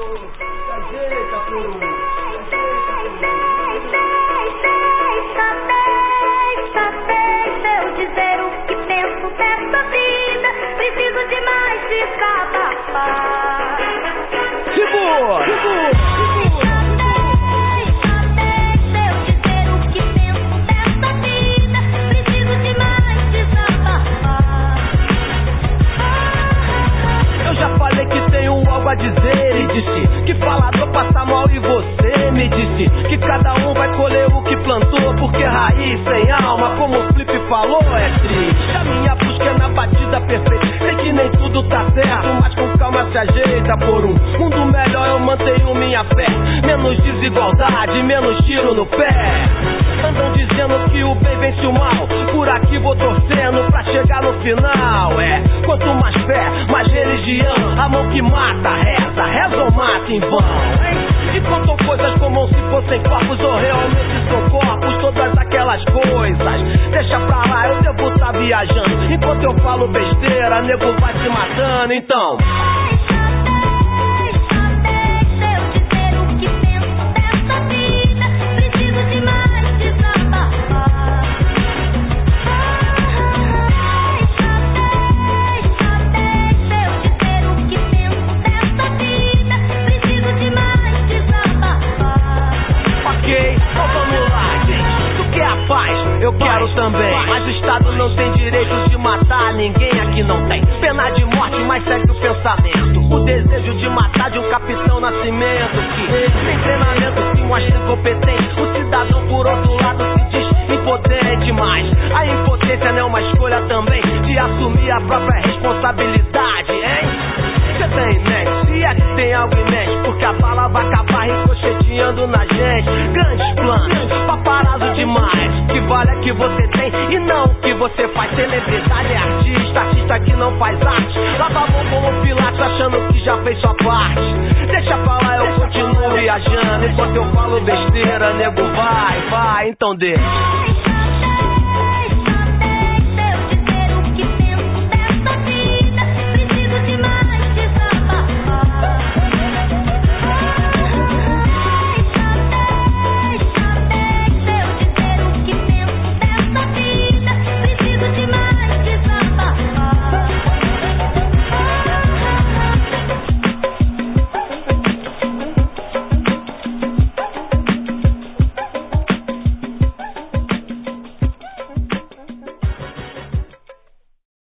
Deixa, deixa, deixa, deixa, deixa eu dizer o que penso dessa vez. a dizer e disse que falador passa mal e você me disse que cada um vai colher o que plantou porque raiz sem alma, como o Flip falou, é triste. A minha busca é na batida perfeita, sei que nem tudo tá certo, mas com calma se ajeita por um mundo melhor eu mantenho minha fé, menos desigualdade, menos tiro no pé. Andam dizendo que o bem vence o mal, por aqui vou torcendo o final é quanto mais fé, mais religião. A mão que mata, reza, reza ou mata em vão. E contam coisas como se fossem corpos ou realmente são corpos. Todas aquelas coisas, deixa pra lá, eu devo estar tá viajando. Enquanto eu falo besteira, nego vai se matando. Então. Também. Mas o Estado não tem direito de matar ninguém, aqui não tem. Pena de morte, mas segue o pensamento. O desejo de matar de um capitão nascimento que sem treinamento se mostra incompetente. O cidadão, por outro lado, se diz impotente, mas a impotência não é uma escolha também de assumir a própria responsabilidade, hein? Você tem mente, se é que tem algo em mente, porque a bala vai acabar ricocheteando na gente. Grandes planos, papai falha que você tem e não o que você faz. Celebridade é artista, artista que não faz arte. Lava a mão como Pilatos achando que já fez sua parte. Deixa pra lá, eu continuo viajando. Enquanto eu falo besteira, nego vai, vai, então deixa.